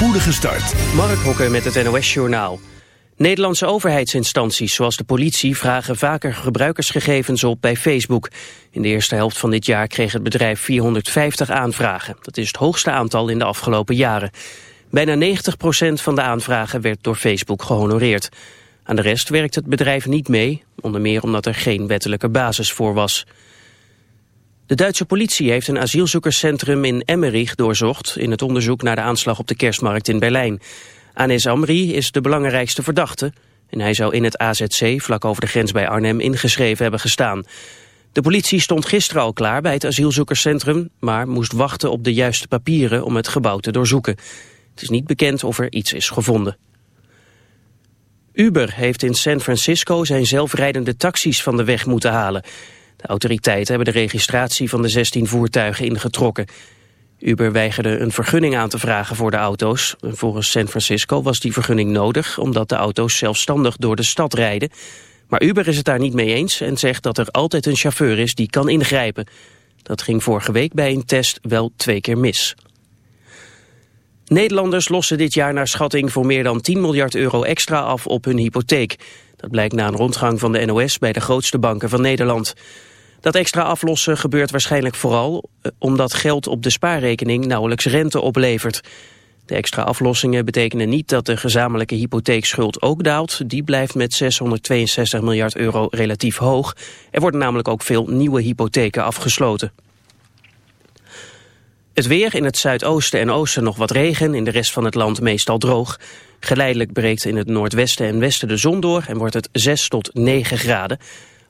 spoedige start. Mark Hokker met het NOS Journaal. Nederlandse overheidsinstanties zoals de politie vragen vaker gebruikersgegevens op bij Facebook. In de eerste helft van dit jaar kreeg het bedrijf 450 aanvragen. Dat is het hoogste aantal in de afgelopen jaren. Bijna 90% van de aanvragen werd door Facebook gehonoreerd. Aan de rest werkt het bedrijf niet mee, onder meer omdat er geen wettelijke basis voor was. De Duitse politie heeft een asielzoekerscentrum in Emmerich doorzocht... in het onderzoek naar de aanslag op de kerstmarkt in Berlijn. Anes Amri is de belangrijkste verdachte... en hij zou in het AZC, vlak over de grens bij Arnhem, ingeschreven hebben gestaan. De politie stond gisteren al klaar bij het asielzoekerscentrum... maar moest wachten op de juiste papieren om het gebouw te doorzoeken. Het is niet bekend of er iets is gevonden. Uber heeft in San Francisco zijn zelfrijdende taxis van de weg moeten halen... De autoriteiten hebben de registratie van de 16 voertuigen ingetrokken. Uber weigerde een vergunning aan te vragen voor de auto's. Volgens San Francisco was die vergunning nodig... omdat de auto's zelfstandig door de stad rijden. Maar Uber is het daar niet mee eens en zegt dat er altijd een chauffeur is die kan ingrijpen. Dat ging vorige week bij een test wel twee keer mis. Nederlanders lossen dit jaar naar schatting voor meer dan 10 miljard euro extra af op hun hypotheek. Dat blijkt na een rondgang van de NOS bij de grootste banken van Nederland. Dat extra aflossen gebeurt waarschijnlijk vooral eh, omdat geld op de spaarrekening nauwelijks rente oplevert. De extra aflossingen betekenen niet dat de gezamenlijke hypotheekschuld ook daalt. Die blijft met 662 miljard euro relatief hoog. Er worden namelijk ook veel nieuwe hypotheken afgesloten. Het weer in het zuidoosten en oosten nog wat regen, in de rest van het land meestal droog. Geleidelijk breekt in het noordwesten en westen de zon door en wordt het 6 tot 9 graden.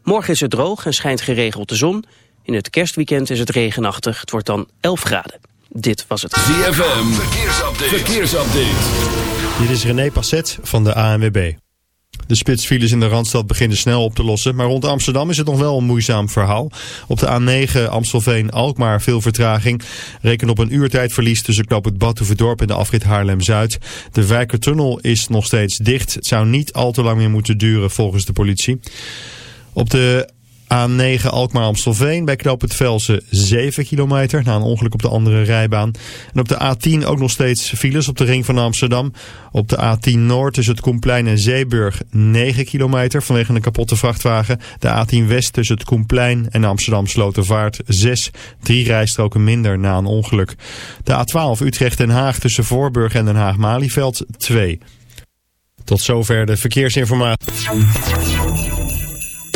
Morgen is het droog en schijnt geregeld de zon. In het kerstweekend is het regenachtig. Het wordt dan 11 graden. Dit was het ZFM. Verkeersupdate. Verkeersupdate. Dit is René Passet van de ANWB. De spitsfiles in de Randstad beginnen snel op te lossen, maar rond Amsterdam is het nog wel een moeizaam verhaal. Op de A9 Amstelveen-Alkmaar veel vertraging. Reken op een uurtijdverlies tussen knop het Badhoevedorp en de afrit Haarlem-Zuid. De Wijkertunnel is nog steeds dicht. Het zou niet al te lang meer moeten duren volgens de politie. Op de A9 Alkmaar-Amstelveen bij knoop het Velsen 7 kilometer na een ongeluk op de andere rijbaan. En op de A10 ook nog steeds files op de ring van Amsterdam. Op de A10 Noord tussen het Koenplein en Zeeburg 9 kilometer vanwege een kapotte vrachtwagen. De A10 West tussen het Koenplein en Amsterdam Slotervaart 6. Drie rijstroken minder na een ongeluk. De A12 Utrecht-Den Haag tussen Voorburg en Den Haag-Malieveld 2. Tot zover de verkeersinformatie.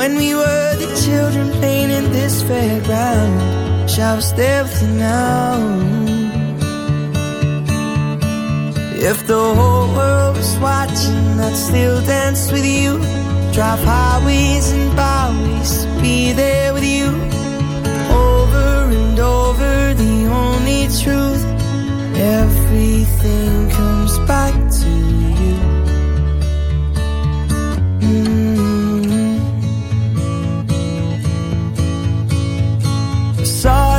When we were the children playing in this fairground, shall stay with you now. If the whole world was watching, I'd still dance with you. Drive highways and byways be there with you. Over and over, the only truth. Everything comes back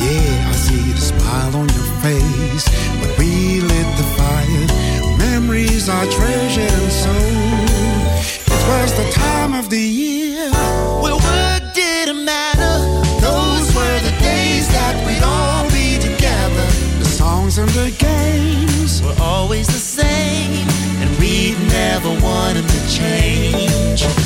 Yeah, I see the smile on your face when we lit the fire. Memories are treasured and so. It was the time of the year. Well, what did it matter? Those were the days that we'd all be together. The songs and the games. Were always the same, and we'd never want them to change.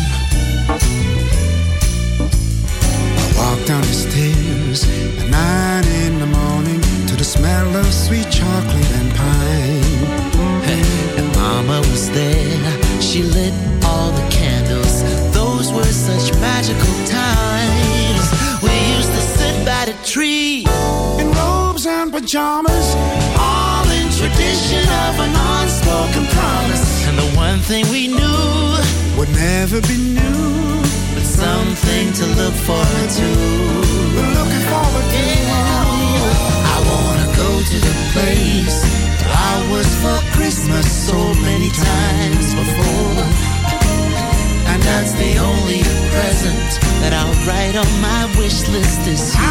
be new, but something to look forward to. We're looking forward to. Yeah. I wanna go to the place I was for Christmas so many times before. And that's the only present that I'll write on my wish list this year.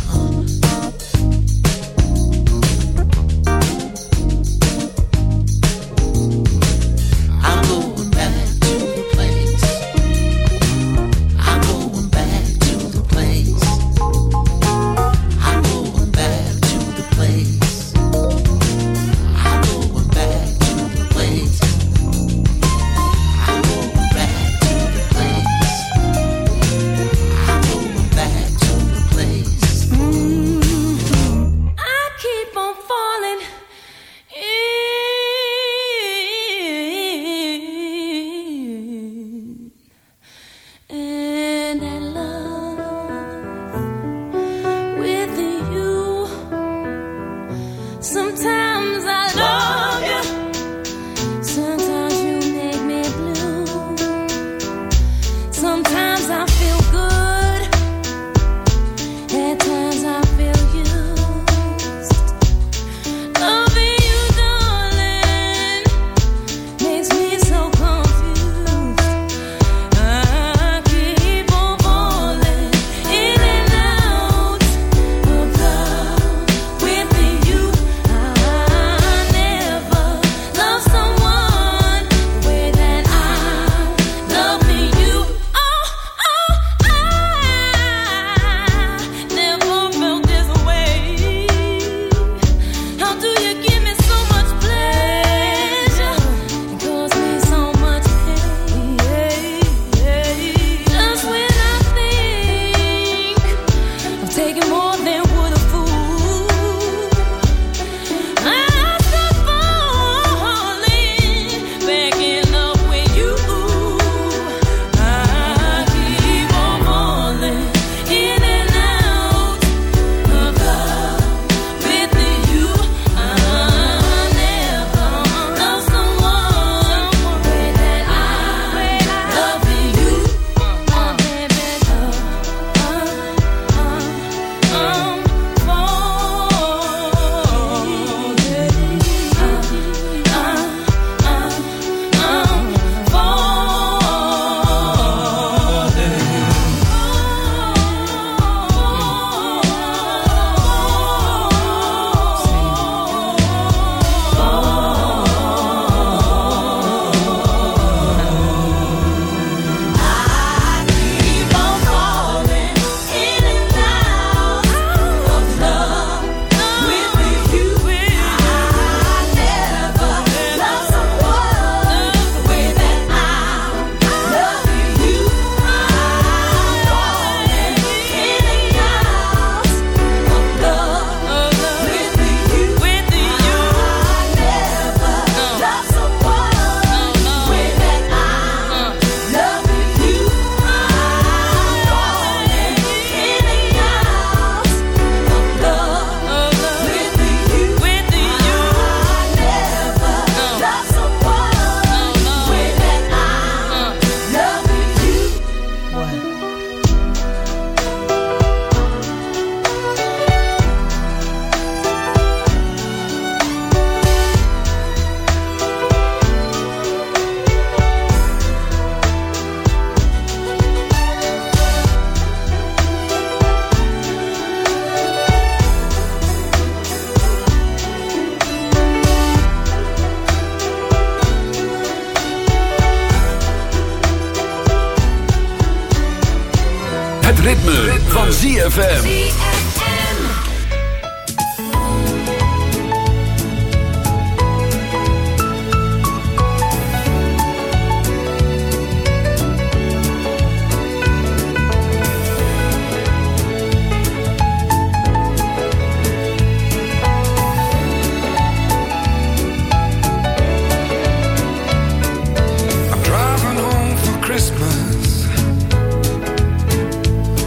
Christmas.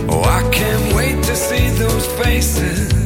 Oh, I can't wait to see those faces.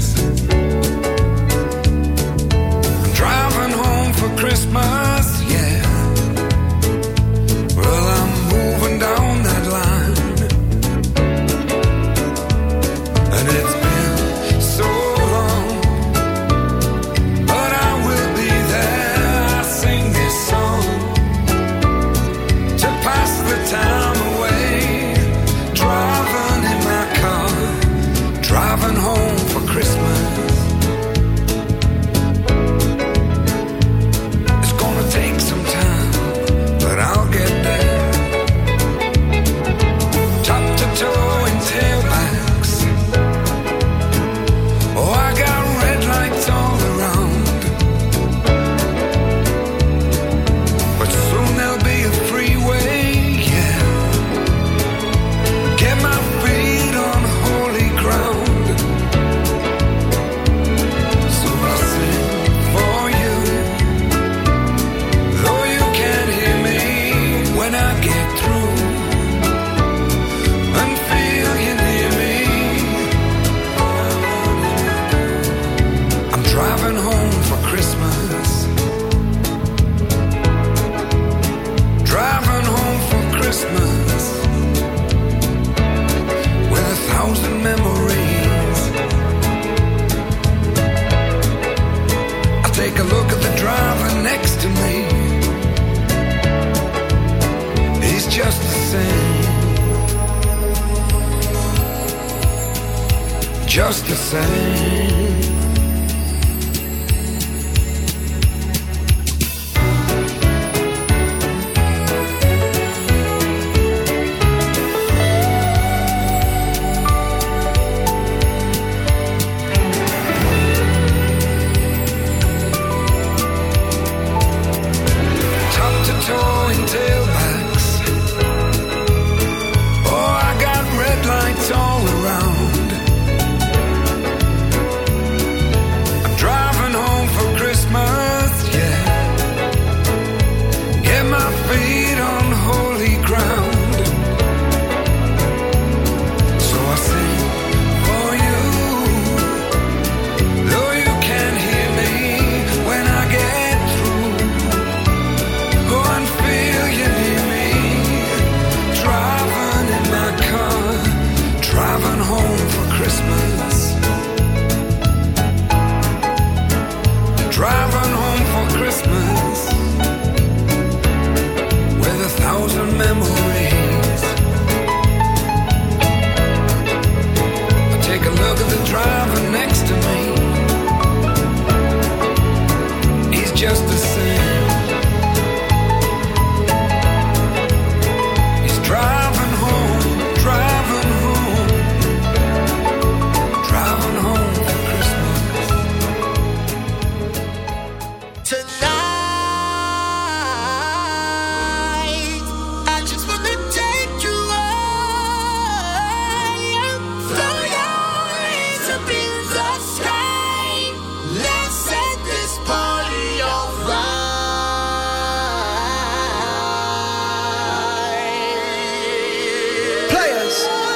Fire.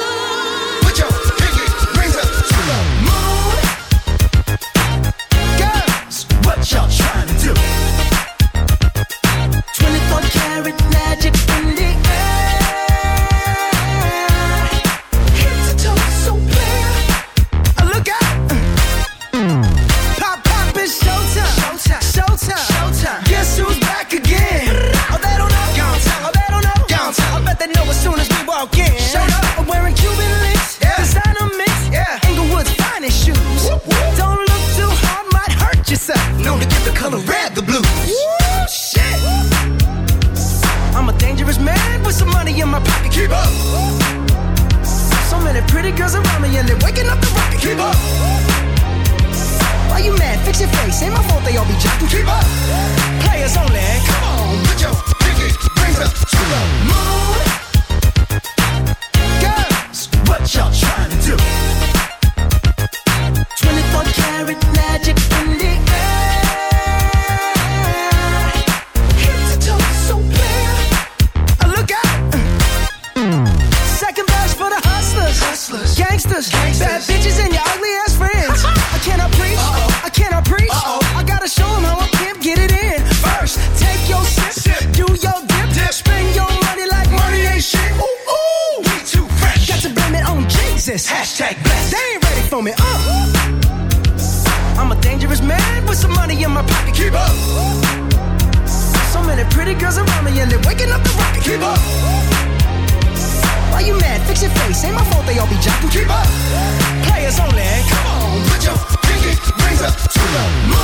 Up to the moon.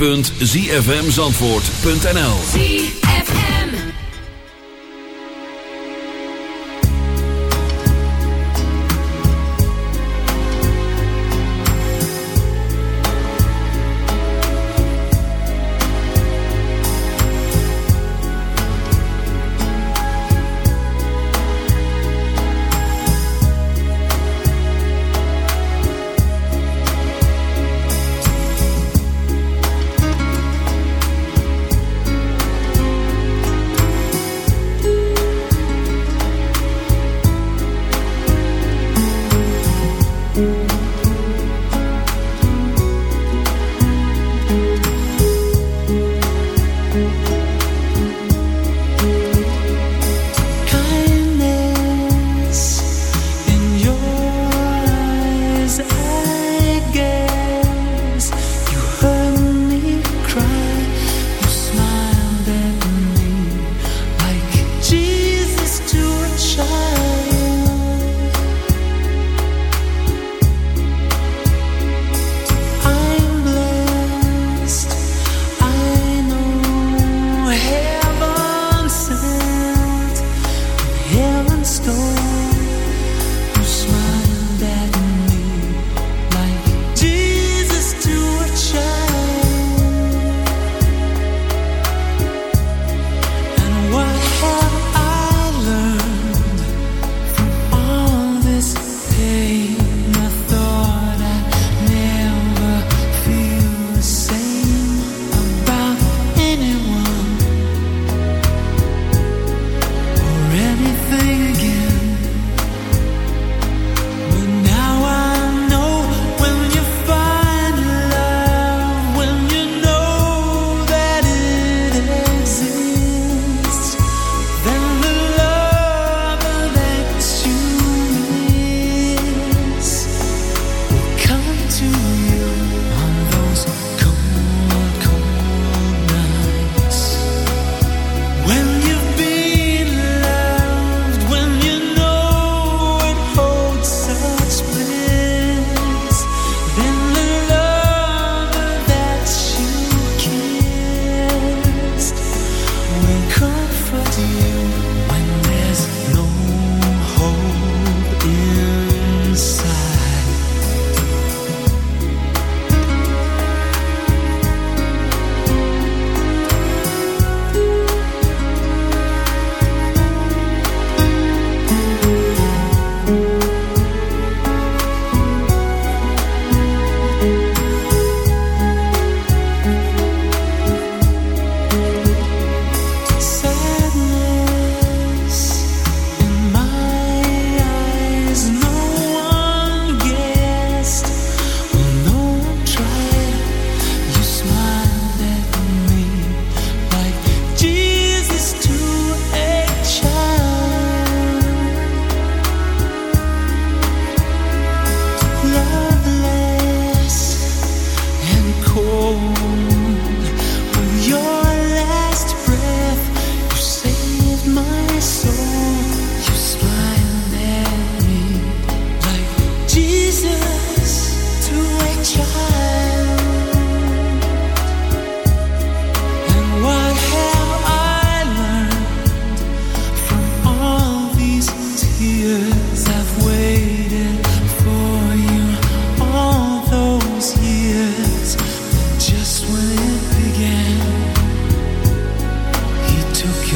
www.zfmzandvoort.nl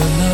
you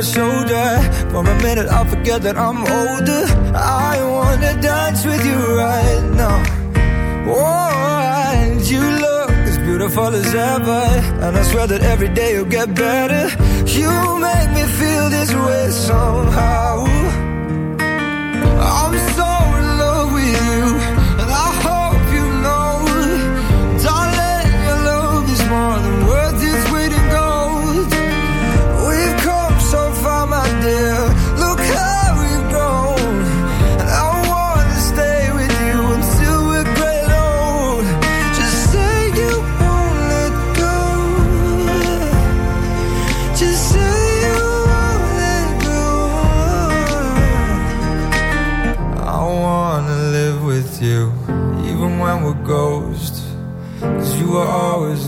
our shoulder. For a minute, I forget that I'm older. I wanna dance with you right now. Oh, and you look as beautiful as ever. And I swear that every day you'll get better. You make me feel this way somehow.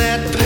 that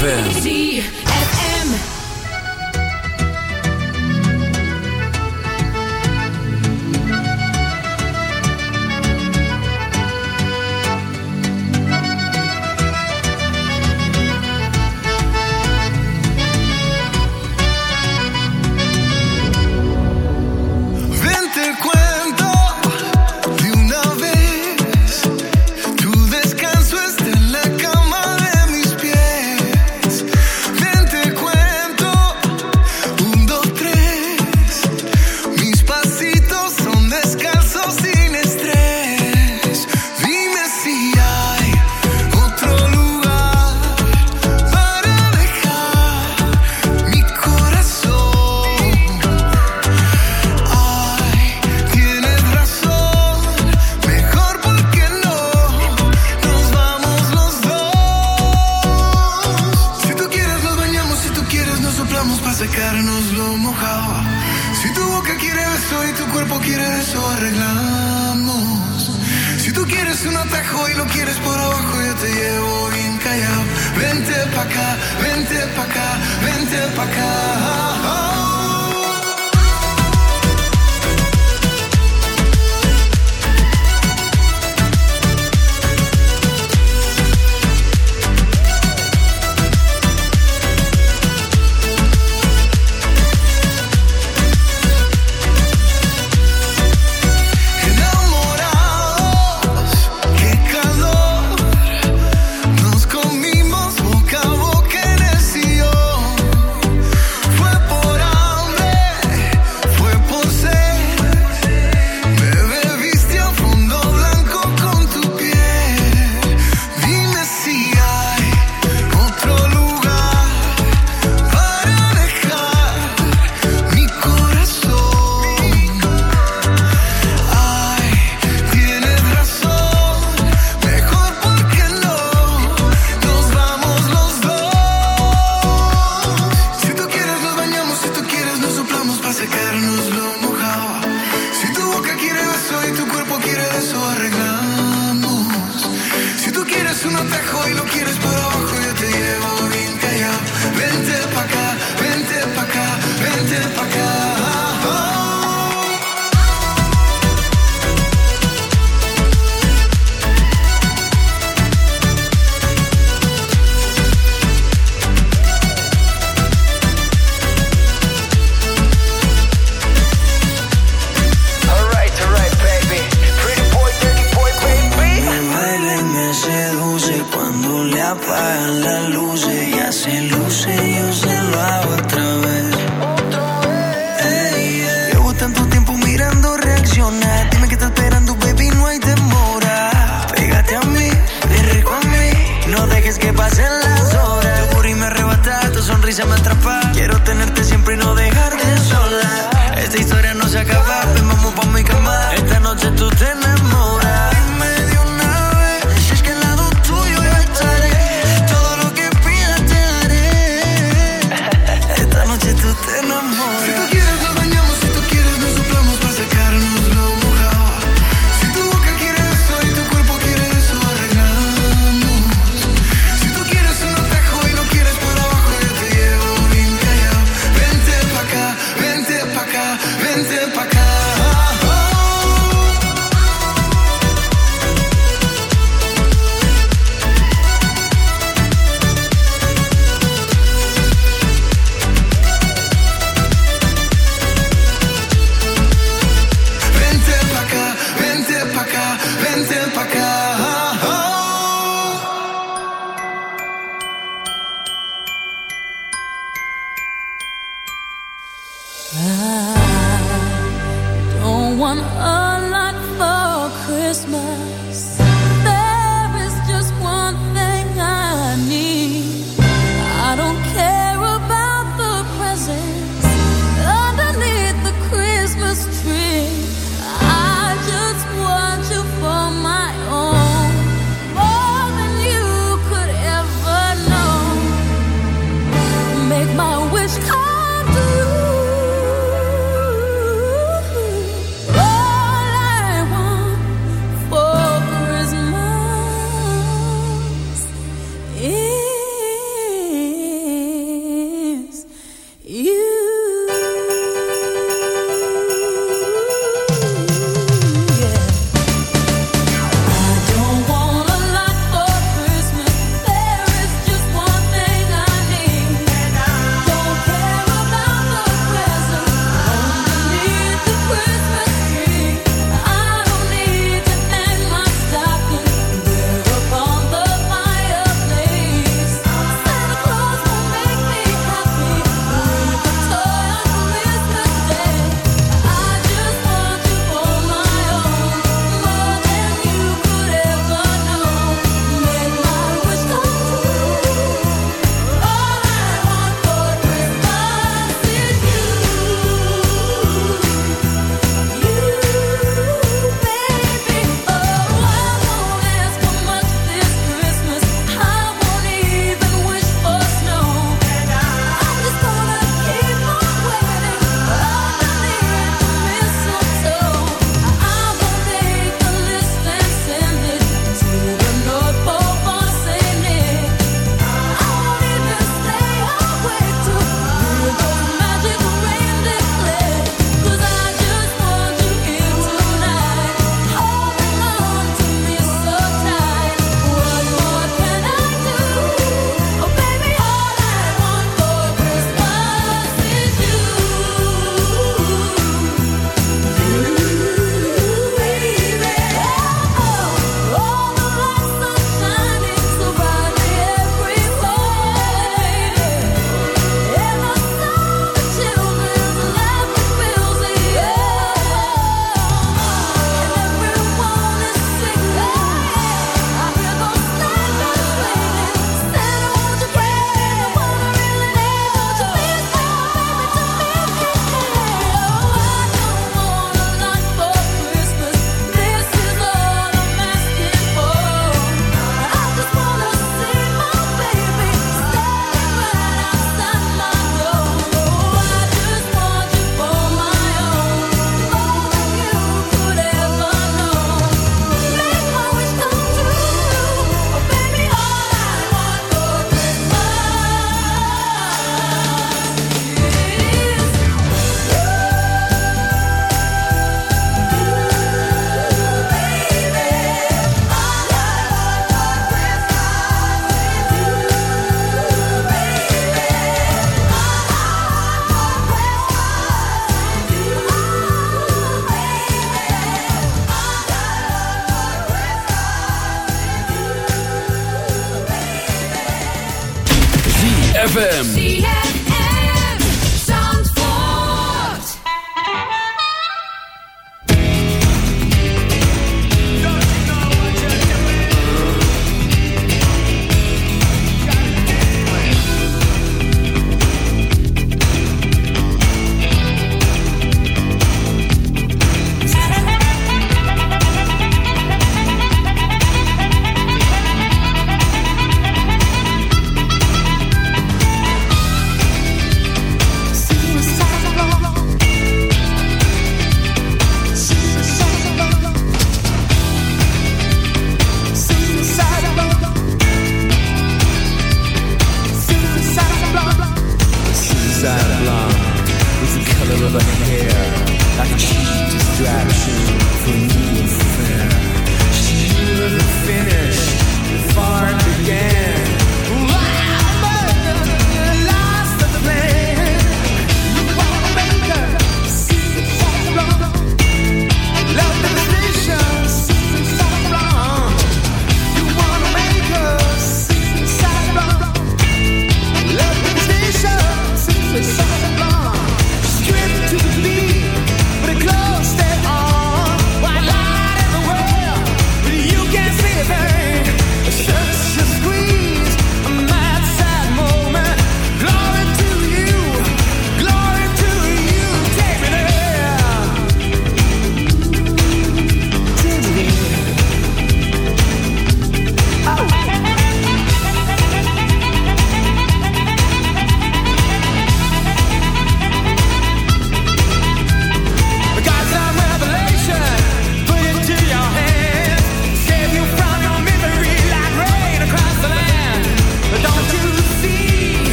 ZFM.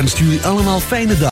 en stuur u allemaal fijne dag.